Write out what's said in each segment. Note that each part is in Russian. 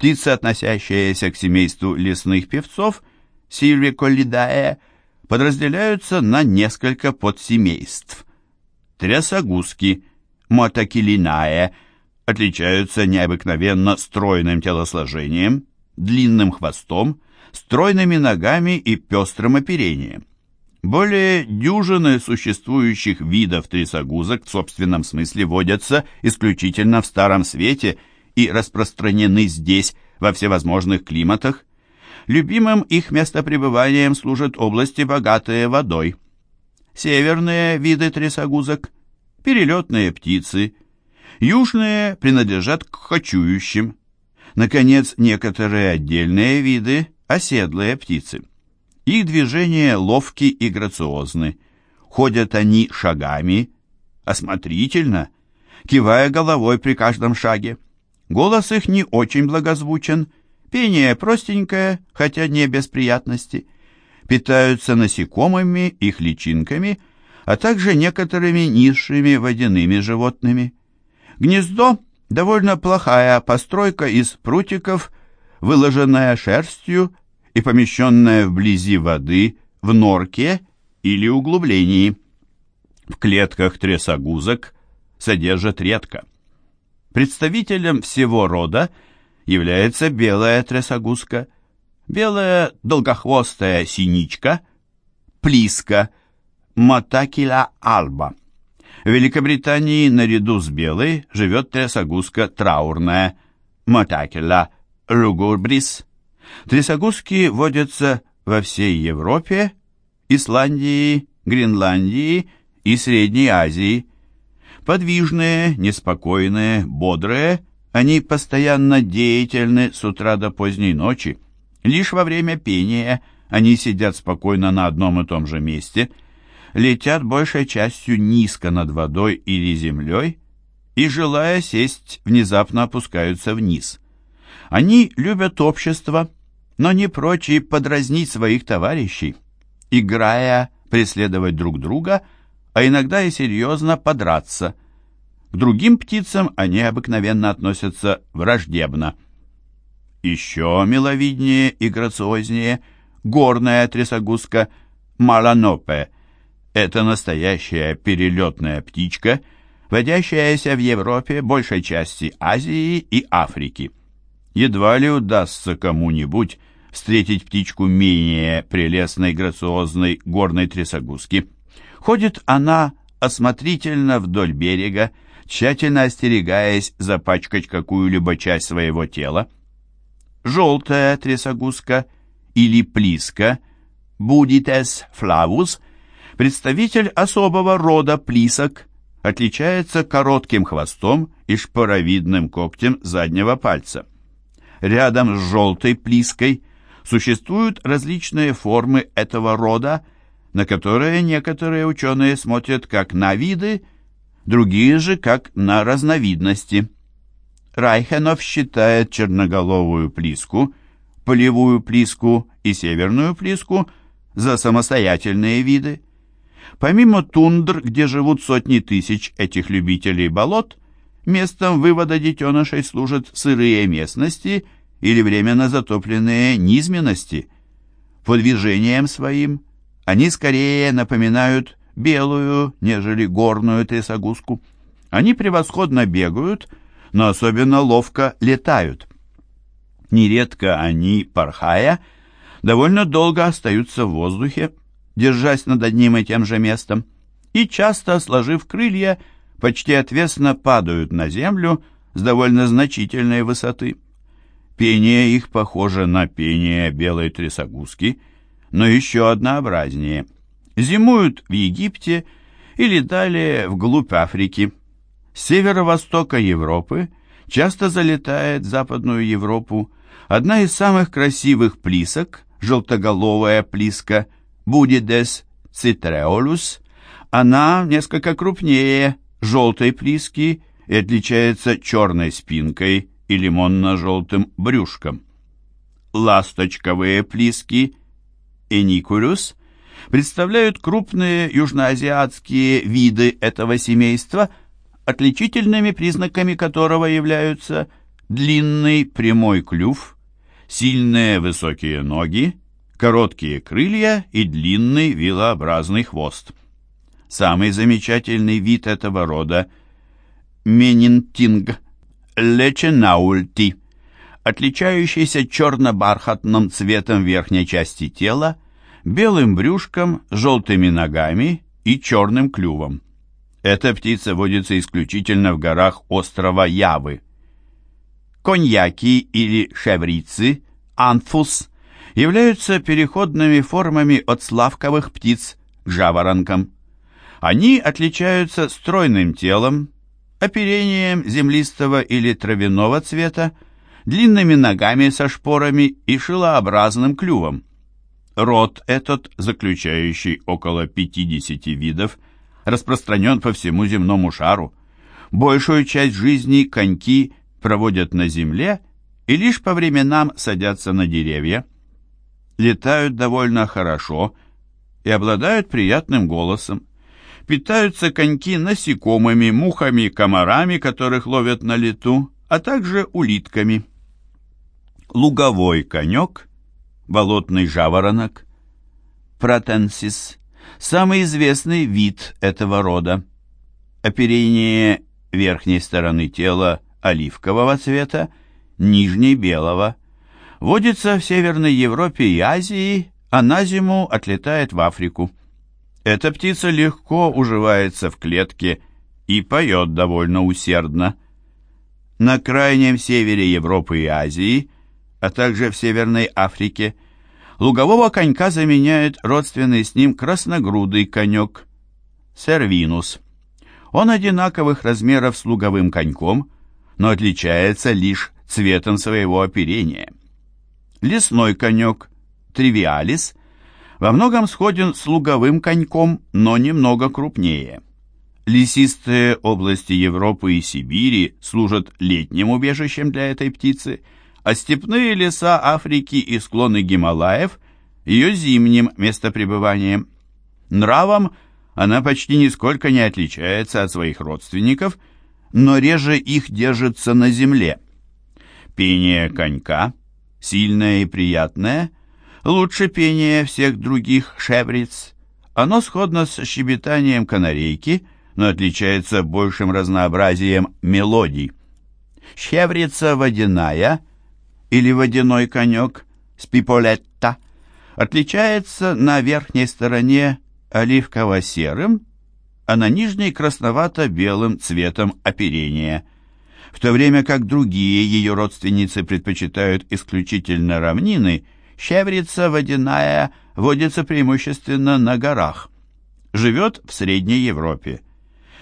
Птицы, относящиеся к семейству лесных певцов, Сильвиколидае, подразделяются на несколько подсемейств. Трясогузки, Мотокилинае, отличаются необыкновенно стройным телосложением, длинным хвостом, стройными ногами и пестрым оперением. Более дюжины существующих видов трясогузок в собственном смысле водятся исключительно в Старом Свете и распространены здесь, во всевозможных климатах. Любимым их местопребыванием служат области, богатые водой. Северные виды трясогузок – перелетные птицы, южные принадлежат к кочующим. Наконец, некоторые отдельные виды – оседлые птицы. Их движения ловки и грациозны. Ходят они шагами, осмотрительно, кивая головой при каждом шаге. Голос их не очень благозвучен, пение простенькое, хотя не без приятности. Питаются насекомыми, их личинками, а также некоторыми низшими водяными животными. Гнездо – довольно плохая постройка из прутиков, выложенная шерстью и помещенная вблизи воды в норке или углублении. В клетках трясогузок содержат редко. Представителем всего рода является белая трясогузка, белая долгохвостая синичка, плиска, мотакиля альба. В Великобритании наряду с белой живет трясогузка траурная, мотакиля ругурбрис. Трясогузки водятся во всей Европе, Исландии, Гренландии и Средней Азии. Подвижные, неспокойные, бодрые, они постоянно деятельны с утра до поздней ночи. Лишь во время пения они сидят спокойно на одном и том же месте, летят большей частью низко над водой или землей и, желая сесть, внезапно опускаются вниз. Они любят общество, но не прочь и подразнить своих товарищей, играя, преследовать друг друга, а иногда и серьезно подраться. К другим птицам они обыкновенно относятся враждебно. Еще миловиднее и грациознее горная трясогузка маланопе. Это настоящая перелетная птичка, водящаяся в Европе, большей части Азии и Африки. Едва ли удастся кому-нибудь встретить птичку менее прелестной, грациозной горной трясогузки. Ходит она осмотрительно вдоль берега, тщательно остерегаясь запачкать какую-либо часть своего тела. Желтая трясогузка или плиска, будитес флавус, представитель особого рода плисок, отличается коротким хвостом и шпоровидным когтем заднего пальца. Рядом с желтой плиской Существуют различные формы этого рода, на которые некоторые ученые смотрят как на виды, другие же как на разновидности. Райхенов считает черноголовую плиску, полевую плиску и северную плиску за самостоятельные виды. Помимо тундр, где живут сотни тысяч этих любителей болот, местом вывода детенышей служат сырые местности – или временно затопленные низменности. По движениям своим они скорее напоминают белую, нежели горную трясогузку. Они превосходно бегают, но особенно ловко летают. Нередко они, порхая, довольно долго остаются в воздухе, держась над одним и тем же местом, и часто, сложив крылья, почти отвесно падают на землю с довольно значительной высоты. Пение их похоже на пение белой трясогузки, но еще однообразнее. Зимуют в Египте или далее вглубь Африки. С северо-востока Европы часто залетает в Западную Европу одна из самых красивых плисок, желтоголовая плиска Будидес цитреолус. Она несколько крупнее желтой плиски и отличается черной спинкой и лимонно-желтым брюшком. Ласточковые плиски Эникулюс представляют крупные южноазиатские виды этого семейства, отличительными признаками которого являются длинный прямой клюв, сильные высокие ноги, короткие крылья и длинный вилообразный хвост. Самый замечательный вид этого рода – менинтинг леченаульти, отличающийся черно-бархатным цветом верхней части тела, белым брюшком, желтыми ногами и черным клювом. Эта птица водится исключительно в горах острова Явы. Коньяки или шеврицы, анфус, являются переходными формами от славковых птиц к жаворонкам. Они отличаются стройным телом, оперением землистого или травяного цвета, длинными ногами со шпорами и шилообразным клювом. Род этот, заключающий около 50 видов, распространен по всему земному шару. Большую часть жизни коньки проводят на земле и лишь по временам садятся на деревья. Летают довольно хорошо и обладают приятным голосом. Питаются коньки насекомыми, мухами, комарами, которых ловят на лету, а также улитками. Луговой конек, болотный жаворонок, протенсис, самый известный вид этого рода. Оперение верхней стороны тела оливкового цвета, нижней белого. Водится в Северной Европе и Азии, а на зиму отлетает в Африку. Эта птица легко уживается в клетке и поет довольно усердно. На крайнем севере Европы и Азии, а также в Северной Африке, лугового конька заменяет родственный с ним красногрудый конек – сервинус. Он одинаковых размеров с луговым коньком – но отличается лишь цветом своего оперения. Лесной конек, тривиалис, во многом сходен с луговым коньком, но немного крупнее. Лесистые области Европы и Сибири служат летним убежищем для этой птицы, а степные леса Африки и склоны Гималаев – ее зимним местопребыванием. Нравом она почти нисколько не отличается от своих родственников – но реже их держится на земле. Пение конька, сильное и приятное, лучше пения всех других шевриц. Оно сходно с щебетанием канарейки, но отличается большим разнообразием мелодий. Щеврица водяная или водяной конек спиполетта отличается на верхней стороне оливково-серым, а на нижней красновато-белым цветом оперения, в то время как другие ее родственницы предпочитают исключительно равнины, щаврица водяная водится преимущественно на горах. Живет в Средней Европе.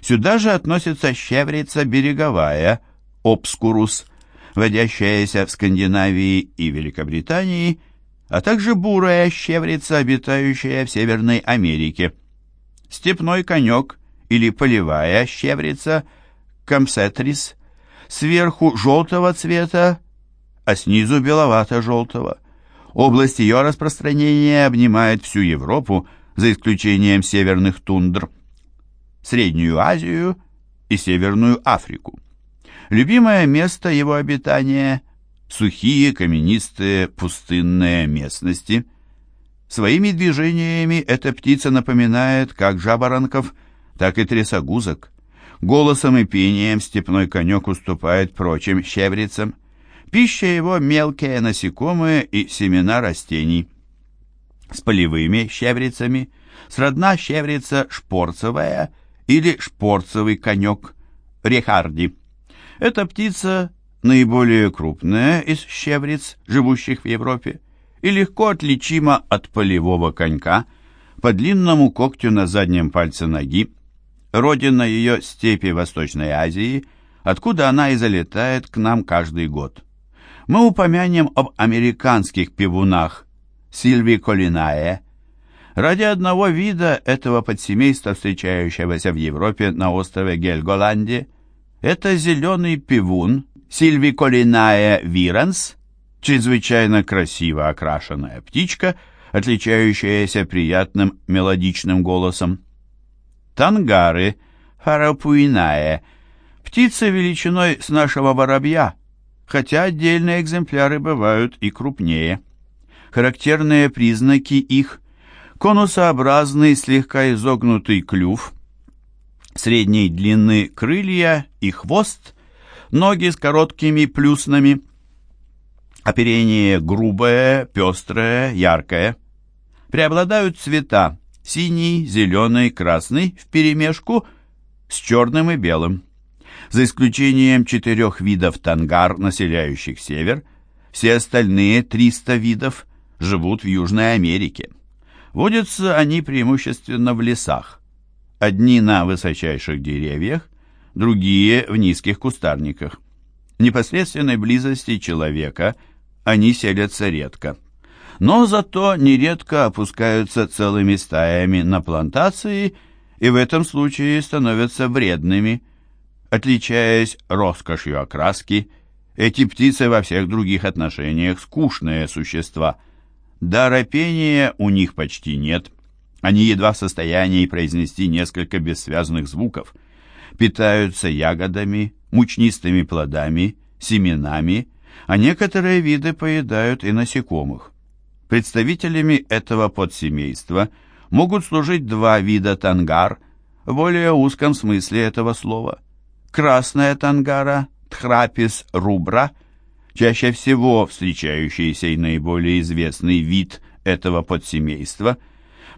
Сюда же относится щаврица береговая, обскурус, водящаяся в Скандинавии и Великобритании, а также бурая щеврица, обитающая в Северной Америке степной конек или полевая щеврица камсетрис, сверху желтого цвета, а снизу беловато-желтого. Область ее распространения обнимает всю Европу, за исключением северных тундр, Среднюю Азию и Северную Африку. Любимое место его обитания – сухие, каменистые, пустынные местности – Своими движениями эта птица напоминает как жаворонков, так и трясогузок. Голосом и пением степной конек уступает прочим щеврицам. Пища его мелкие насекомые и семена растений. С полевыми щеврицами сродна щеврица шпорцевая или шпорцевый конек рехарди. Эта птица наиболее крупная из щевриц, живущих в Европе и легко отличима от полевого конька по длинному когтю на заднем пальце ноги, родина ее степи Восточной Азии, откуда она и залетает к нам каждый год. Мы упомянем об американских пивунах Сильви Колинае. Ради одного вида этого подсемейства, встречающегося в Европе на острове Гельголанде, это зеленый пивун Сильви Колинае виранс – чрезвычайно красиво окрашенная птичка, отличающаяся приятным мелодичным голосом. Тангары, харапуиная, птица величиной с нашего воробья, хотя отдельные экземпляры бывают и крупнее. Характерные признаки их – конусообразный слегка изогнутый клюв, средней длины крылья и хвост, ноги с короткими плюснами, оперение грубое, пестрое, яркое. Преобладают цвета синий, зеленый, красный вперемешку с черным и белым. За исключением четырех видов тангар, населяющих север, все остальные 300 видов живут в Южной Америке. Водятся они преимущественно в лесах. Одни на высочайших деревьях, другие в низких кустарниках. В непосредственной близости человека они селятся редко. Но зато нередко опускаются целыми стаями на плантации и в этом случае становятся вредными. Отличаясь роскошью окраски, эти птицы во всех других отношениях скучные существа. Дара пения у них почти нет. Они едва в состоянии произнести несколько бессвязных звуков. Питаются ягодами, мучнистыми плодами, семенами, а некоторые виды поедают и насекомых. Представителями этого подсемейства могут служить два вида тангар в более узком смысле этого слова. Красная тангара, тхрапис рубра, чаще всего встречающийся и наиболее известный вид этого подсемейства,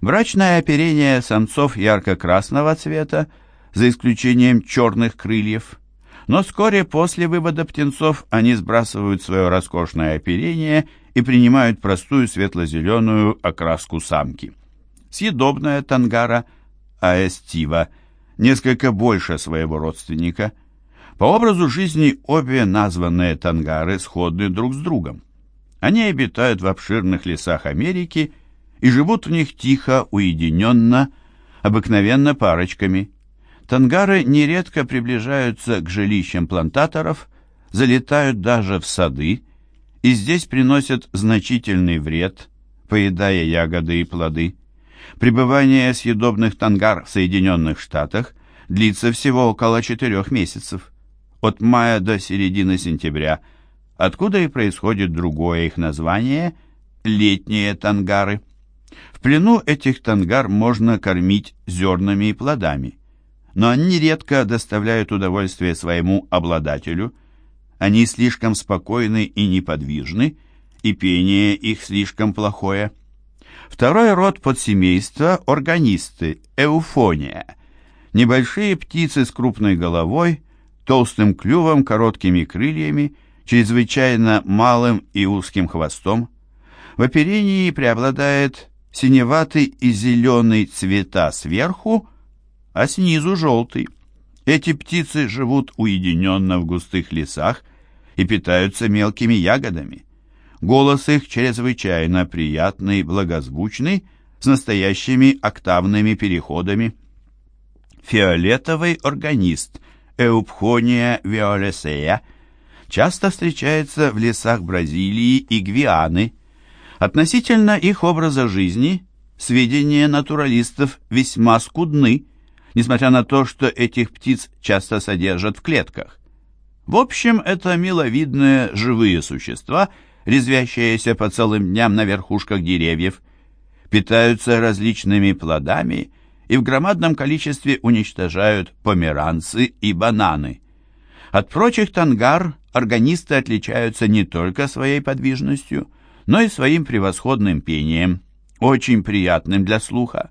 брачное оперение самцов ярко-красного цвета, за исключением черных крыльев – но вскоре после вывода птенцов они сбрасывают свое роскошное оперение и принимают простую светло-зеленую окраску самки. Съедобная тангара аэстива несколько больше своего родственника. По образу жизни обе названные тангары сходны друг с другом. Они обитают в обширных лесах Америки и живут в них тихо, уединенно, обыкновенно парочками. Тангары нередко приближаются к жилищам плантаторов, залетают даже в сады и здесь приносят значительный вред, поедая ягоды и плоды. Пребывание съедобных тангар в Соединенных Штатах длится всего около четырех месяцев, от мая до середины сентября, откуда и происходит другое их название – летние тангары. В плену этих тангар можно кормить зернами и плодами – но они редко доставляют удовольствие своему обладателю. Они слишком спокойны и неподвижны, и пение их слишком плохое. Второй род подсемейства – органисты, эуфония. Небольшие птицы с крупной головой, толстым клювом, короткими крыльями, чрезвычайно малым и узким хвостом. В оперении преобладает синеватый и зеленый цвета сверху, а снизу желтый. Эти птицы живут уединенно в густых лесах и питаются мелкими ягодами. Голос их чрезвычайно приятный, благозвучный, с настоящими октавными переходами. Фиолетовый органист Эупхония виолесея часто встречается в лесах Бразилии и Гвианы. Относительно их образа жизни сведения натуралистов весьма скудны, несмотря на то, что этих птиц часто содержат в клетках. В общем, это миловидные живые существа, резвящиеся по целым дням на верхушках деревьев, питаются различными плодами и в громадном количестве уничтожают померанцы и бананы. От прочих тангар органисты отличаются не только своей подвижностью, но и своим превосходным пением, очень приятным для слуха.